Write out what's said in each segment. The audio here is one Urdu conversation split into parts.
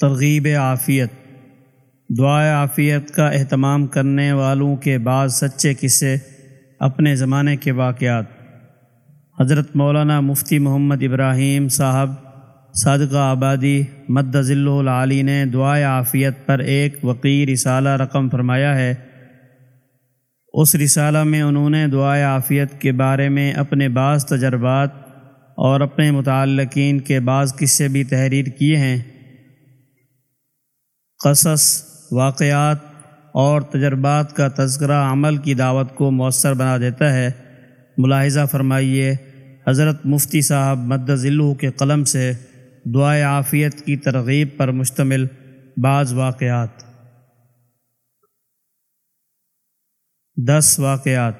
ترغیب عافیت۔ دعائے عافیت کا اہتمام کرنے والوں کے بعض سچے قصے اپنے زمانے کے واقعات۔ حضرت مولانا مفتی محمد ابراہیم صاحب صادقہ آبادی مد ذل العالی نے دعائے عافیت پر ایک وقی رسالہ رقم فرمایا ہے۔ اس رسالہ میں انہوں نے دعائے عافیت کے بارے میں اپنے بعض تجربات اور اپنے متعلقین کے بعض قصے بھی تحریر کیے ہیں۔ قصص، واقعات اور تجربات کا تذکرہ عمل کی دعوت کو مؤثر بنا دیتا ہے۔ ملاحظہ فرمائیے، حضرت مفتی صاحب مد ذلو کے قلم سے دعائے عافیت کی ترغیب پر مشتمل بعض واقعات۔ دس واقعات۔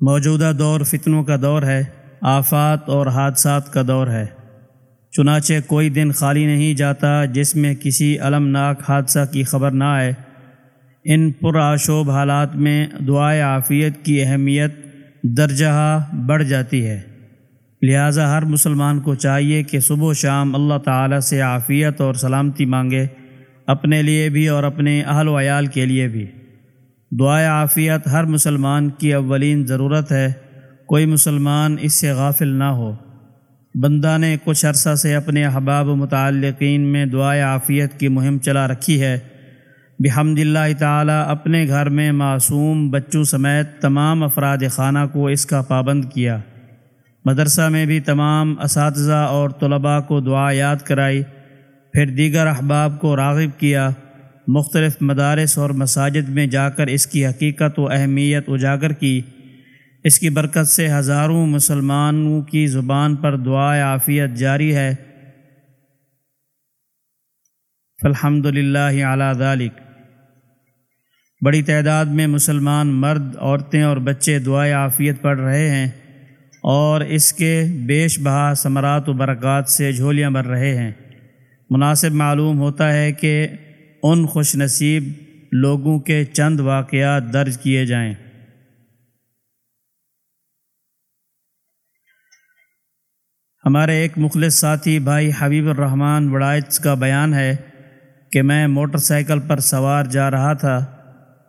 موجودہ دور فتنوں کا دور ہے، آفات اور حادثات کا دور ہے۔ چنانچہ کوئی دن خالی نہیں جاتا جس میں کسی المناک حادثہ کی خبر نہ آئے۔ ان پرآشوب حالات میں دعائے عافیت کی اہمیت درجہ بڑھ جاتی ہے۔ لہٰذا ہر مسلمان کو چاہیے کہ صبح و شام اللہ تعالیٰ سے عافیت اور سلامتی مانگے، اپنے لیے بھی اور اپنے اہل و عیال کے لیے بھی۔ دعائے عافیت ہر مسلمان کی اولین ضرورت ہے۔ کوئی مسلمان اس سے غافل نہ ہو۔ بندہ نے کچھ عرصہ سے اپنے احباب متعلقین میں دعائے عافیت کی مہم چلا رکھی ہے۔ بحمد اللہ تعالیٰ اپنے گھر میں معصوم بچوں سمیت تمام افراد خانہ کو اس کا پابند کیا۔ مدرسہ میں بھی تمام اساتذہ اور طلباء کو دعا یاد کرائی۔ پھر دیگر احباب کو راغب کیا۔ مختلف مدارس اور مساجد میں جا کر اس کی حقیقت و اہمیت اجاگر کی۔ اس کی برکت سے ہزاروں مسلمانوں کی زبان پر دعائے عافیت جاری ہے۔ الحمد للہ اعلیٰ ذالک بڑی تعداد میں مسلمان مرد، عورتیں اور بچے دعائے عافیت پڑھ رہے ہیں اور اس کے بیش بہا ثمرات و برکات سے جھولیاں بھر رہے ہیں۔ مناسب معلوم ہوتا ہے کہ ان خوش نصیب لوگوں کے چند واقعات درج کیے جائیں۔ ہمارے ایک مخلص ساتھی بھائی حبیب الرحمن وڑائچ کا بیان ہے کہ میں موٹر سائیکل پر سوار جا رہا تھا۔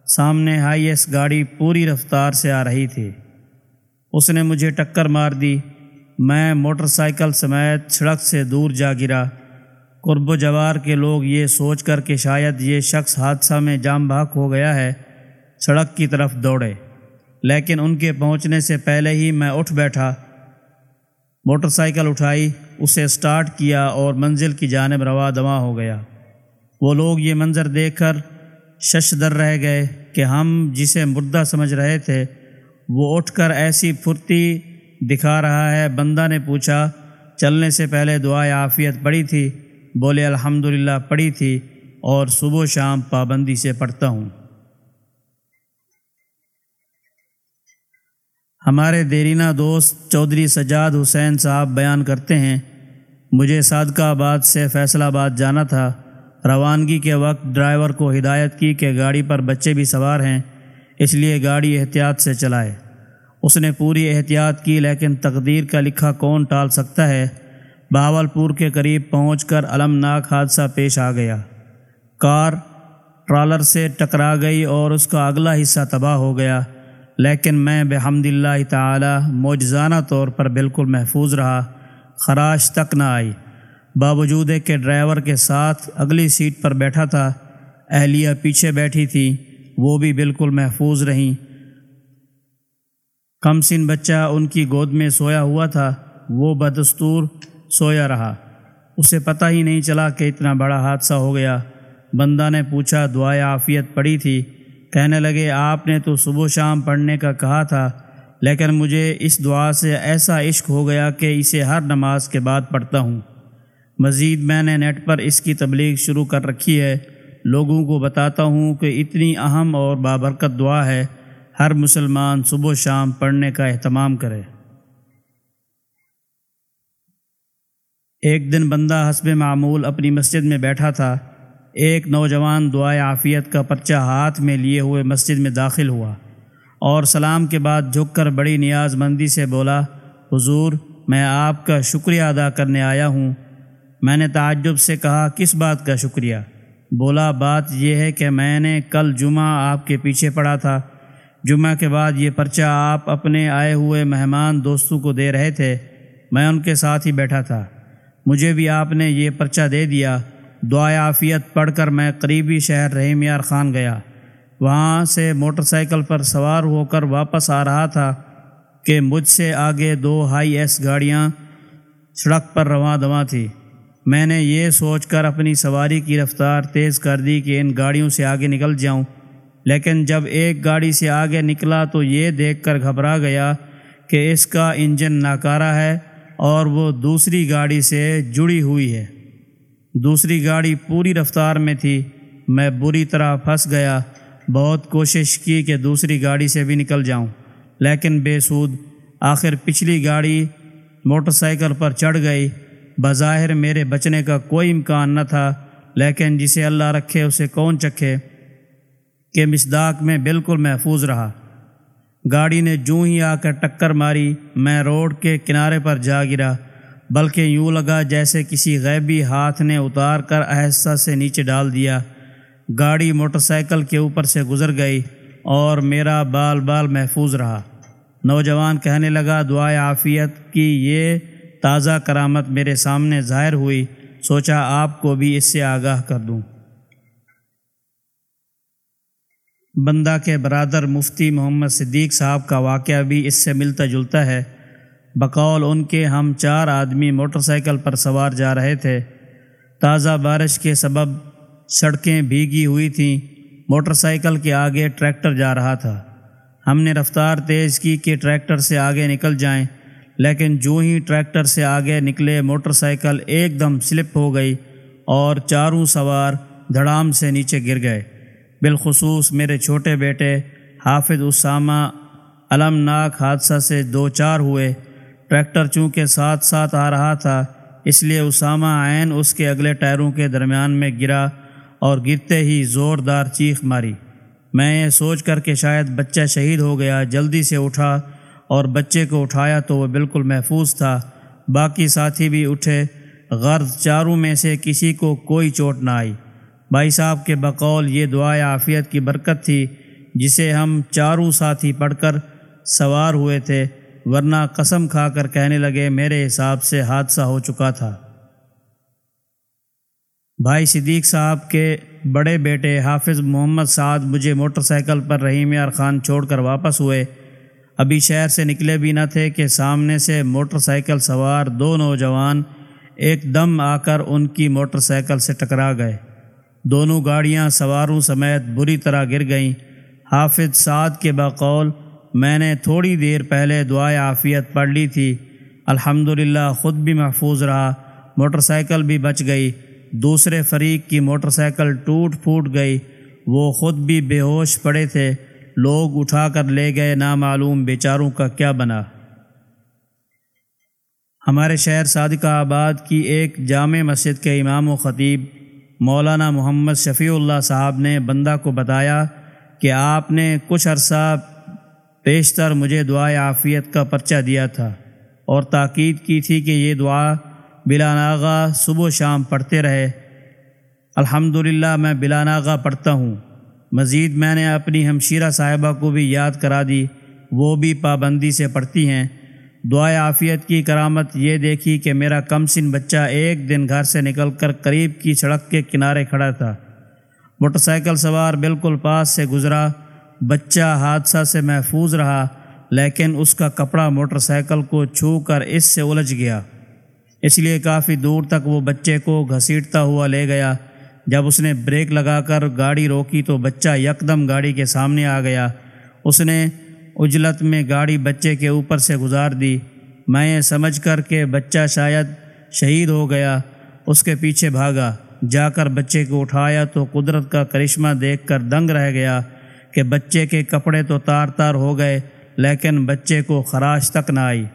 سامنے ہائی ایس گاڑی پوری رفتار سے آ رہی تھی۔ اس نے مجھے ٹکر مار دی۔ میں موٹر سائیکل سمیت سڑک سے دور جا گرا۔ قرب و جوار کے لوگ یہ سوچ کر کہ شاید یہ شخص حادثہ میں جام بھاگ ہو گیا ہے، سڑک کی طرف دوڑے۔ لیکن ان کے پہنچنے سے پہلے ہی میں اٹھ بیٹھا۔ موٹر سائیکل اٹھائی، اسے سٹارٹ کیا اور منزل کی جانب روا دواں ہو گیا۔ وہ لوگ یہ منظر دیکھ کر شش در رہ گئے کہ ہم جسے مردہ سمجھ رہے تھے، وہ اٹھ کر ایسی پھرتی دکھا رہا ہے۔ بندہ نے پوچھا، چلنے سے پہلے دعائے عافیت پڑی تھی؟ بولے الحمد پڑھی تھی اور صبح و شام پابندی سے پڑھتا ہوں۔ ہمارے دیرینہ دوست چودھری سجاد حسین صاحب بیان کرتے ہیں، مجھے صادقہ آباد سے فیصل آباد جانا تھا۔ روانگی کے وقت ڈرائیور کو ہدایت کی کہ گاڑی پر بچے بھی سوار ہیں، اس لیے گاڑی احتیاط سے چلائے۔ اس نے پوری احتیاط کی، لیکن تقدیر کا لکھا کون ٹال سکتا ہے؟ بہاولپور کے قریب پہنچ کر المناک حادثہ پیش آ گیا۔ کار ٹرالر سے ٹکرا گئی اور اس کا اگلا حصہ تباہ ہو گیا۔ لیکن میں بحمد اللہ تعالی موجزانہ طور پر بالکل محفوظ رہا، خراش تک نہ آئی۔ باوجود کہ ڈرائیور کے ساتھ اگلی سیٹ پر بیٹھا تھا، اہلیہ پیچھے بیٹھی تھی، وہ بھی بالکل محفوظ رہیں۔ کم سن بچہ ان کی گود میں سویا ہوا تھا، وہ بدستور سویا رہا۔ اسے پتہ ہی نہیں چلا کہ اتنا بڑا حادثہ ہو گیا۔ بندہ نے پوچھا، دعائے عافیت پڑی تھی؟ کہنے لگے، آپ نے تو صبح و شام پڑھنے کا کہا تھا، لیکن مجھے اس دعا سے ایسا عشق ہو گیا کہ اسے ہر نماز کے بعد پڑھتا ہوں۔ مزید میں نے نیٹ پر اس کی تبلیغ شروع کر رکھی ہے۔ لوگوں کو بتاتا ہوں کہ اتنی اہم اور بابرکت دعا ہے، ہر مسلمان صبح و شام پڑھنے کا اہتمام کرے۔ ایک دن بندہ حسب معمول اپنی مسجد میں بیٹھا تھا۔ ایک نوجوان دعائے عافیت کا پرچہ ہاتھ میں لیے ہوئے مسجد میں داخل ہوا اور سلام کے بعد جھک کر بڑی نیاز مندی سے بولا، حضور، میں آپ کا شکریہ ادا کرنے آیا ہوں۔ میں نے تعجب سے کہا، کس بات کا شکریہ؟ بولا، بات یہ ہے کہ میں نے کل جمعہ آپ کے پیچھے پڑا تھا۔ جمعہ کے بعد یہ پرچہ آپ اپنے آئے ہوئے مہمان دوستوں کو دے رہے تھے۔ میں ان کے ساتھ ہی بیٹھا تھا۔ مجھے بھی آپ نے یہ پرچہ دے دیا۔ دعا عافیت پڑھ کر میں قریبی شہر رحیم یار خان گیا۔ وہاں سے موٹر سائیکل پر سوار ہو کر واپس آ رہا تھا کہ مجھ سے آگے دو ہائی ایس گاڑیاں سڑک پر رواں دواں تھی۔ میں نے یہ سوچ کر اپنی سواری کی رفتار تیز کر دی کہ ان گاڑیوں سے آگے نکل جاؤں۔ لیکن جب ایک گاڑی سے آگے نکلا تو یہ دیکھ کر گھبرا گیا کہ اس کا انجن ناکارہ ہے اور وہ دوسری گاڑی سے جڑی ہوئی ہے۔ دوسری گاڑی پوری رفتار میں تھی۔ میں بری طرح پھنس گیا۔ بہت کوشش کی کہ دوسری گاڑی سے بھی نکل جاؤں، لیکن بے سود آخر پچھلی گاڑی موٹر سائیکل پر چڑھ گئی۔ بظاہر میرے بچنے کا کوئی امکان نہ تھا، لیکن جسے اللہ رکھے اسے کون چکھے کہ مصداق میں بالکل محفوظ رہا۔ گاڑی نے جو ہی آ کر ٹکر ماری، میں روڈ کے کنارے پر جا گرا۔ بلکہ یوں لگا جیسے کسی غیبی ہاتھ نے اتار کر آہستہ سے نیچے ڈال دیا۔ گاڑی موٹر سائیکل کے اوپر سے گزر گئی اور میرا بال بال محفوظ رہا۔ نوجوان کہنے لگا دعائے عافیت کی یہ تازہ کرامت میرے سامنے ظاہر ہوئی۔ سوچا آپ کو بھی اس سے آگاہ کر دوں۔ بندہ کے برادر مفتی محمد صدیق صاحب کا واقعہ بھی اس سے ملتا جلتا ہے۔ بقول ان کے ہم چار آدمی موٹر سائیکل پر سوار جا رہے تھے۔ تازہ بارش کے سبب سڑکیں بھیگی ہوئی تھیں۔ موٹر سائیکل کے آگے ٹریکٹر جا رہا تھا۔ ہم نے رفتار تیز کی کہ ٹریکٹر سے آگے نکل جائیں، لیکن جو ہی ٹریکٹر سے آگے نکلے موٹر سائیکل ایک دم سلپ ہو گئی اور چاروں سوار دھڑام سے نیچے گر گئے۔ بالخصوص میرے چھوٹے بیٹے حافظ اسامہ المناک حادثہ سے دو چار ہوئے۔ ٹریکٹر چونکہ ساتھ ساتھ آ رہا تھا، اس لیے اسامہ عین اس کے اگلے ٹائروں کے درمیان میں گرا اور گرتے ہی زوردار چیخ ماری۔ میں یہ سوچ کر کہ شاید بچہ شہید ہو گیا، جلدی سے اٹھا اور بچے کو اٹھایا تو وہ بالکل محفوظ تھا۔ باقی ساتھی بھی اٹھے۔ غرض چاروں میں سے کسی کو کوئی چوٹ نہ آئی۔ بھائی صاحب کے بقول یہ دعائے عافیت کی برکت تھی، جسے ہم چاروں ساتھی پڑھ کر سوار ہوئے تھے۔ ورنہ قسم کھا کر کہنے لگے، میرے حساب سے حادثہ ہو چکا تھا۔ بھائی صدیق صاحب کے بڑے بیٹے حافظ محمد سعد مجھے موٹر سائیکل پر رحیم یار خان چھوڑ کر واپس ہوئے۔ ابھی شہر سے نکلے بھی نہ تھے کہ سامنے سے موٹر سائیکل سوار دو نوجوان ایک دم آ کر ان کی موٹر سائیکل سے ٹکرا گئے۔ دونوں گاڑیاں سواروں سمیت بری طرح گر گئیں۔ حافظ سعد کے بقول میں نے تھوڑی دیر پہلے دعائے عافیت پڑھ لی تھی۔ الحمدللہ خود بھی محفوظ رہا، موٹر سائیکل بھی بچ گئی، دوسرے فریق کی موٹر سائیکل ٹوٹ پھوٹ گئی۔ وہ خود بھی بے ہوش پڑے تھے۔ لوگ اٹھا کر لے گئے، نامعلوم بیچاروں کا کیا بنا۔ ہمارے شہر صادقہ آباد کی ایک جامع مسجد کے امام و خطیب مولانا محمد شفیع اللہ صاحب نے بندہ کو بتایا کہ آپ نے کچھ عرصہ پیشتر مجھے دعائے عافیت کا پرچہ دیا تھا اور تاکید کی تھی کہ یہ دعا بلا ناغا صبح و شام پڑھتے رہے۔ الحمد میں بلا ناغا پڑھتا ہوں۔ مزید میں نے اپنی ہمشیرہ صاحبہ کو بھی یاد کرا دی۔ وہ بھی پابندی سے پڑھتی ہیں۔ دعائے عافیت کی کرامت یہ دیکھی کہ میرا کم سن بچہ ایک دن گھر سے نکل کر قریب کی سڑک کے کنارے کھڑا تھا۔ موٹر سائیکل سوار بالکل پاس سے گزرا۔ بچہ حادثہ سے محفوظ رہا، لیکن اس کا کپڑا موٹر سائیکل کو چھو کر اس سے الجھ گیا۔ اس لیے کافی دور تک وہ بچے کو گھسیٹتا ہوا لے گیا۔ جب اس نے بریک لگا کر گاڑی روکی تو بچہ یکدم گاڑی کے سامنے آ گیا۔ اس نے اجلت میں گاڑی بچے کے اوپر سے گزار دی۔ میں یہ سمجھ کر کہ بچہ شاید شہید ہو گیا، اس کے پیچھے بھاگا۔ جا کر بچے کو اٹھایا تو قدرت کا کرشمہ دیکھ کر دنگ رہ گیا۔ کہ بچے کے کپڑے تو تار تار ہو گئے، لیکن بچے کو خراش تک نہ آئی۔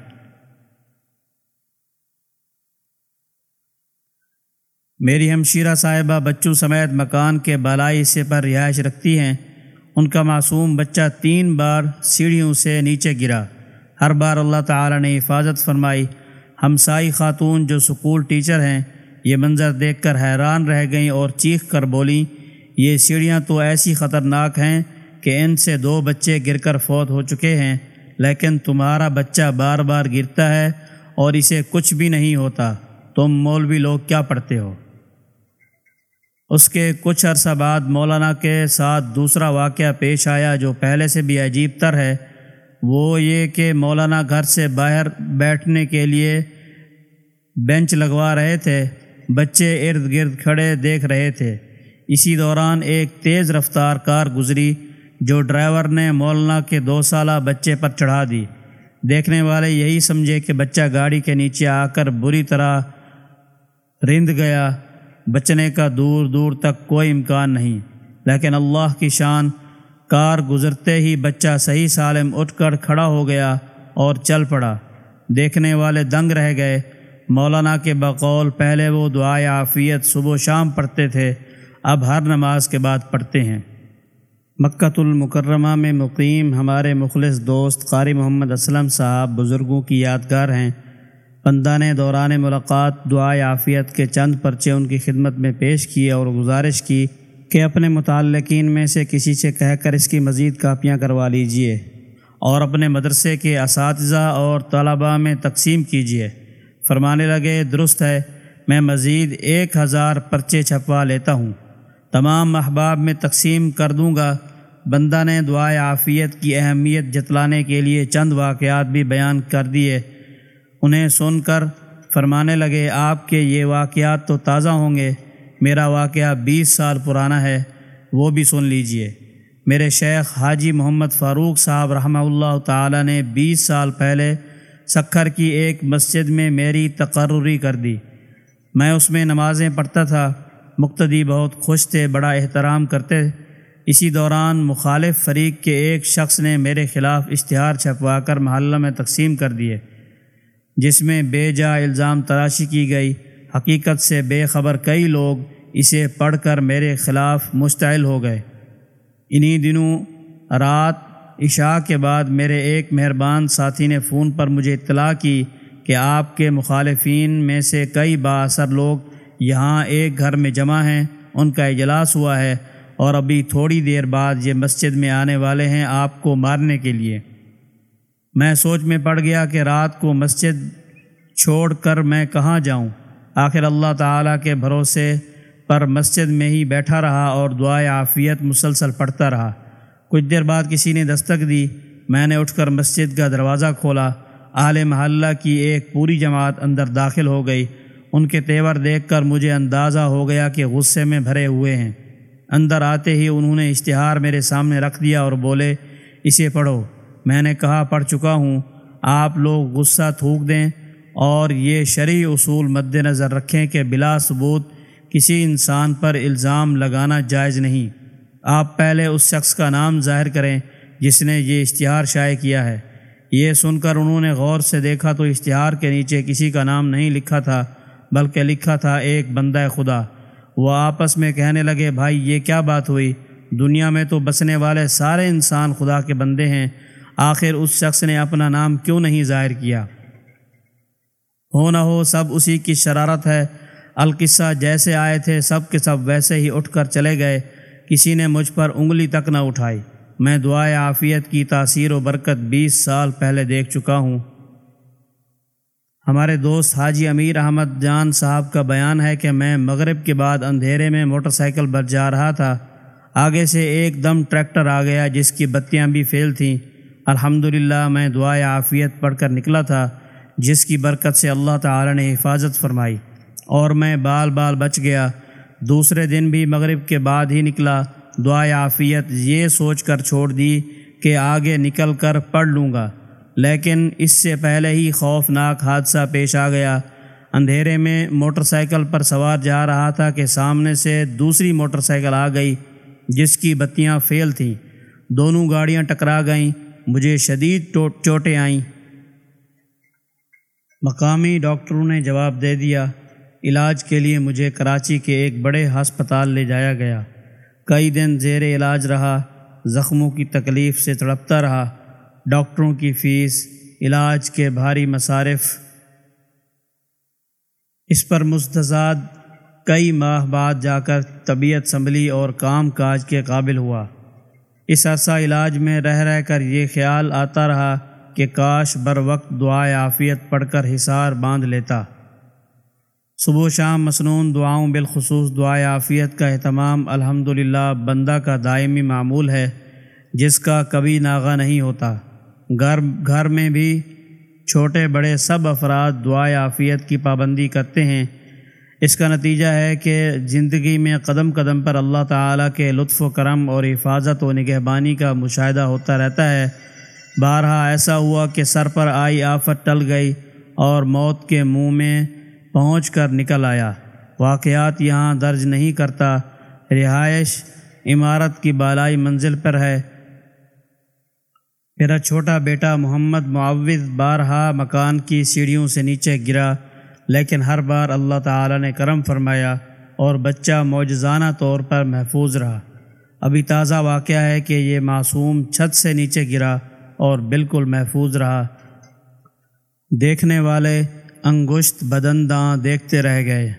میری ہمشیرہ صاحبہ بچوں سمیت مکان کے بالائی حصے پر رہائش رکھتی ہیں۔ ان کا معصوم بچہ تین بار سیڑھیوں سے نیچے گرا۔ ہر بار اللہ تعالی نے حفاظت فرمائی۔ ہمسائی خاتون جو سکول ٹیچر ہیں، یہ منظر دیکھ کر حیران رہ گئیں اور چیخ کر بولیں، یہ سیڑھیاں تو ایسی خطرناک ہیں کہ ان سے دو بچے گر کر فوت ہو چکے ہیں، لیکن تمہارا بچہ بار بار گرتا ہے اور اسے کچھ بھی نہیں ہوتا۔ تم مولوی لوگ کیا پڑھتے ہو؟ اس کے کچھ عرصہ بعد مولانا کے ساتھ دوسرا واقعہ پیش آیا جو پہلے سے بھی عجیب تر ہے۔ وہ یہ کہ مولانا گھر سے باہر بیٹھنے کے لیے بینچ لگوا رہے تھے، بچے ارد گرد کھڑے دیکھ رہے تھے۔ اسی دوران ایک تیز رفتار کار گزری۔ جو ڈرائیور نے مولانا کے دو سالہ بچے پر چڑھا دی۔ دیکھنے والے یہی سمجھے کہ بچہ گاڑی کے نیچے آ کر بری طرح رند گیا۔ بچنے کا دور دور تک کوئی امکان نہیں، لیکن اللہ کی شان۔ کار گزرتے ہی بچہ صحیح سالم اٹھ کر کھڑا ہو گیا اور چل پڑا۔ دیکھنے والے دنگ رہ گئے۔ مولانا کے بقول پہلے وہ دعائے عافیت صبح و شام پڑھتے تھے، اب ہر نماز کے بعد پڑھتے ہیں۔ مکۃ المکرمہ میں مقیم ہمارے مخلص دوست قاری محمد اسلم صاحب بزرگوں کی یادگار ہیں۔ بندہ نے دوران ملاقات دعائے عافیت کے چند پرچے ان کی خدمت میں پیش کیے اور گزارش کی کہ اپنے متعلقین میں سے کسی سے کہہ کر اس کی مزید کاپیاں کروا لیجیے اور اپنے مدرسے کے اساتذہ اور طلباء میں تقسیم کیجیے۔ فرمانے لگے، درست ہے، میں مزید ایک ہزار پرچے چھپوا لیتا ہوں۔ تمام احباب میں تقسیم کر دوں گا۔ بندہ نے دعائے عافیت کی اہمیت جتلانے کے لیے چند واقعات بھی بیان کر دیے۔ انہیں سن کر فرمانے لگے، آپ کے یہ واقعات تو تازہ ہوں گے۔ میرا واقعہ بیس سال پرانا ہے، وہ بھی سن لیجیے۔ میرے شیخ حاجی محمد فاروق صاحب رحمہ اللہ تعالی نے بیس سال پہلے سکھر کی ایک مسجد میں میری تقرری کر دی۔ میں اس میں نمازیں پڑھتا تھا، مقتدی بہت خوش تھے، بڑا احترام کرتے اسی دوران مخالف فریق کے ایک شخص نے میرے خلاف اشتہار چھپوا کر محلہ میں تقسیم کر دیے، جس میں بے جا الزام تراشی کی گئی۔ حقیقت سے بے خبر کئی لوگ اسے پڑھ کر میرے خلاف مشتعل ہو گئے۔ انہی دنوں رات عشاء کے بعد میرے ایک مہربان ساتھی نے فون پر مجھے اطلاع کی کہ آپ کے مخالفین میں سے کئی باثر لوگ یہاں ایک گھر میں جمع ہیں۔ ان کا اجلاس ہوا ہے۔ اور ابھی تھوڑی دیر بعد یہ مسجد میں آنے والے ہیں آپ کو مارنے کے لیے۔ میں سوچ میں پڑ گیا کہ رات کو مسجد چھوڑ کر میں کہاں جاؤں۔ آخر اللہ تعالیٰ کے بھروسے پر مسجد میں ہی بیٹھا رہا اور دعائے عافیت مسلسل پڑھتا رہا۔ کچھ دیر بعد کسی نے دستک دی۔ میں نے اٹھ کر مسجد کا دروازہ کھولا۔ اعلی محلہ کی ایک پوری جماعت اندر داخل ہو گئی۔ ان کے تیور دیکھ کر مجھے اندازہ ہو گیا کہ غصے میں بھرے ہوئے ہیں۔ اندر آتے ہی انہوں نے اشتہار میرے سامنے رکھ دیا اور بولے، اسے پڑھو۔ میں نے کہا، پڑھ چکا ہوں۔ آپ لوگ غصہ تھوک دیں اور یہ شرعی اصول مد نظر رکھیں کہ بلا ثبوت کسی انسان پر الزام لگانا جائز نہیں۔ آپ پہلے اس شخص کا نام ظاہر کریں جس نے یہ اشتہار شائع کیا ہے۔ یہ سن کر انہوں نے غور سے دیکھا تو اشتہار کے نیچے کسی کا نام نہیں لکھا تھا، بلکہ لکھا تھا ایک بندہ خدا۔ وہ آپس میں کہنے لگے، بھائی، یہ کیا بات ہوئی؟ دنیا میں تو بسنے والے سارے انسان خدا کے بندے ہیں۔ آخر اس شخص نے اپنا نام کیوں نہیں ظاہر کیا؟ ہو نہ ہو، سب اسی کی شرارت ہے۔ القصہ جیسے آئے تھے، سب کے سب ویسے ہی اٹھ کر چلے گئے۔ کسی نے مجھ پر انگلی تک نہ اٹھائی۔ میں دعائے عافیت کی تاثیر و برکت بیس سال پہلے دیکھ چکا ہوں۔ ہمارے دوست حاجی امیر احمد جان صاحب کا بیان ہے کہ میں مغرب کے بعد اندھیرے میں موٹر سائیکل پر جا رہا تھا۔ آگے سے ایک دم ٹریکٹر آ گیا جس کی بتیاں بھی فیل تھیں۔ الحمدللہ میں دعائے عافیت پڑھ کر نکلا تھا، جس کی برکت سے اللہ تعالی نے حفاظت فرمائی۔ اور میں بال بال بچ گیا۔ دوسرے دن بھی مغرب کے بعد ہی نکلا۔ دعائے عافیت یہ سوچ کر چھوڑ دی کہ آگے نکل کر پڑھ لوں گا۔ لیکن اس سے پہلے ہی خوفناک حادثہ پیش آ گیا۔ اندھیرے میں موٹر سائیکل پر سوار جا رہا تھا کہ سامنے سے دوسری موٹر سائیکل آ گئی، جس کی بتیاں فیل تھیں۔ دونوں گاڑیاں ٹکرا گئیں، مجھے شدید چوٹیں آئیں۔ مقامی ڈاکٹروں نے جواب دے دیا، علاج کے لیے مجھے کراچی کے ایک بڑے ہسپتال لے جایا گیا۔ کئی دن زیر علاج رہا، زخموں کی تکلیف سے تڑپتا رہا۔ ڈاکٹروں کی فیس، علاج کے بھاری مصارف۔ اس پر مستضاد کئی ماہ بعد جا کر طبیعت سنبھلی اور کام کاج کے قابل ہوا۔ اس عرصہ علاج میں رہ رہ کر یہ خیال آتا رہا کہ کاش بر وقت دعائے عافیت پڑھ کر حصار باندھ لیتا۔ صبح و شام مصنون دعاؤں بالخصوص دعائے عافیت کا اہتمام الحمد بندہ کا دائمی معمول ہے، جس کا کبھی ناغہ نہیں ہوتا۔ گھر گھر میں بھی چھوٹے بڑے سب افراد دعائے عافیت کی پابندی کرتے ہیں۔ اس کا نتیجہ ہے کہ زندگی میں قدم قدم پر اللہ تعالیٰ کے لطف و کرم اور حفاظت و نگہبانی کا مشاہدہ ہوتا رہتا ہے۔ بارہا ایسا ہوا کہ سر پر آئی آفت ٹل گئی اور موت کے منہ میں پہنچ کر نکل آیا۔ واقعات یہاں درج نہیں کرتا۔ رہائش عمارت کی بالائی منزل پر ہے۔ میرا چھوٹا بیٹا محمد معوض بارہا مکان کی سیڑھیوں سے نیچے گرا، لیکن ہر بار اللہ تعالی نے کرم فرمایا اور بچہ معجزانہ طور پر محفوظ رہا۔ ابھی تازہ واقعہ ہے کہ یہ معصوم چھت سے نیچے گرا اور بالکل محفوظ رہا۔ دیکھنے والے انگشت بدنداں دیکھتے رہ گئے۔